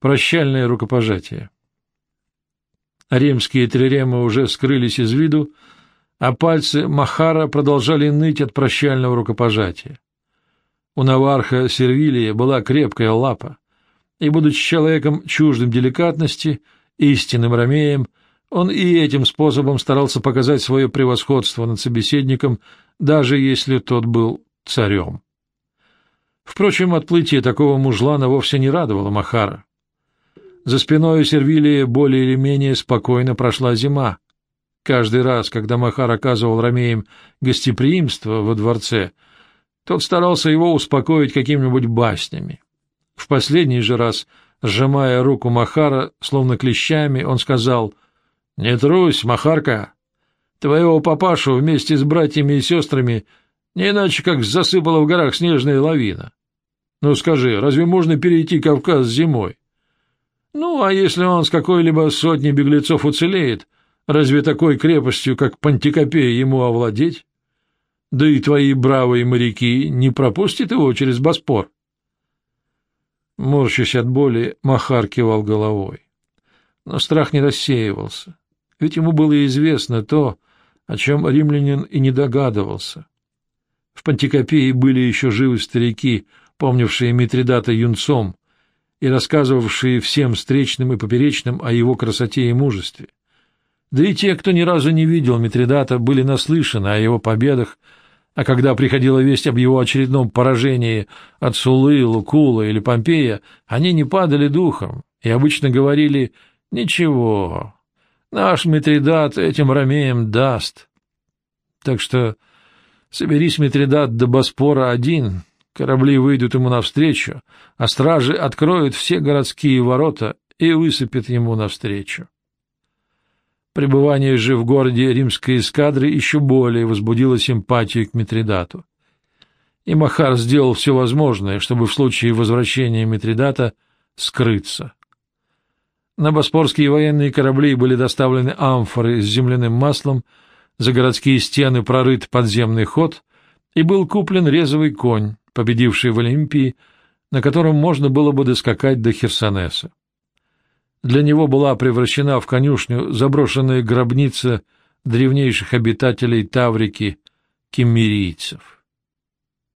Прощальное рукопожатие. Римские триремы уже скрылись из виду, а пальцы Махара продолжали ныть от прощального рукопожатия. У Наварха Сервилия была крепкая лапа, и, будучи человеком чуждым деликатности, истинным ромеем, он и этим способом старался показать свое превосходство над собеседником, даже если тот был царем. Впрочем, отплытие такого мужлана вовсе не радовало Махара. За спиной Сервилии более или менее спокойно прошла зима. Каждый раз, когда Махар оказывал ромеям гостеприимство во дворце, тот старался его успокоить какими-нибудь баснями. В последний же раз, сжимая руку Махара, словно клещами, он сказал «Не трусь, Махарка, твоего папашу вместе с братьями и сестрами не иначе как засыпала в горах снежная лавина. Ну скажи, разве можно перейти Кавказ зимой? Ну, а если он с какой-либо сотни беглецов уцелеет, разве такой крепостью, как Пантикопея, ему овладеть? Да и твои бравые моряки не пропустят его через Боспор. Морщась от боли, Махар кивал головой. Но страх не рассеивался, ведь ему было известно то, о чем римлянин и не догадывался. В Пантикопее были еще живы старики, помнившие Митридата юнцом, и рассказывавшие всем встречным и поперечным о его красоте и мужестве. Да и те, кто ни разу не видел Митридата, были наслышаны о его победах, а когда приходила весть об его очередном поражении от Сулы, Лукула или Помпея, они не падали духом и обычно говорили «Ничего, наш Митридат этим ромеям даст». Так что соберись Митридат до Боспора один, Корабли выйдут ему навстречу, а стражи откроют все городские ворота и высыпят ему навстречу. Пребывание же в городе римской эскадры еще более возбудило симпатию к Митридату. И Махар сделал все возможное, чтобы в случае возвращения Митридата скрыться. На боспорские военные корабли были доставлены амфоры с земляным маслом, за городские стены прорыт подземный ход, и был куплен резвый конь, победивший в Олимпии, на котором можно было бы доскакать до Херсонеса. Для него была превращена в конюшню заброшенная гробница древнейших обитателей Таврики, кеммерийцев.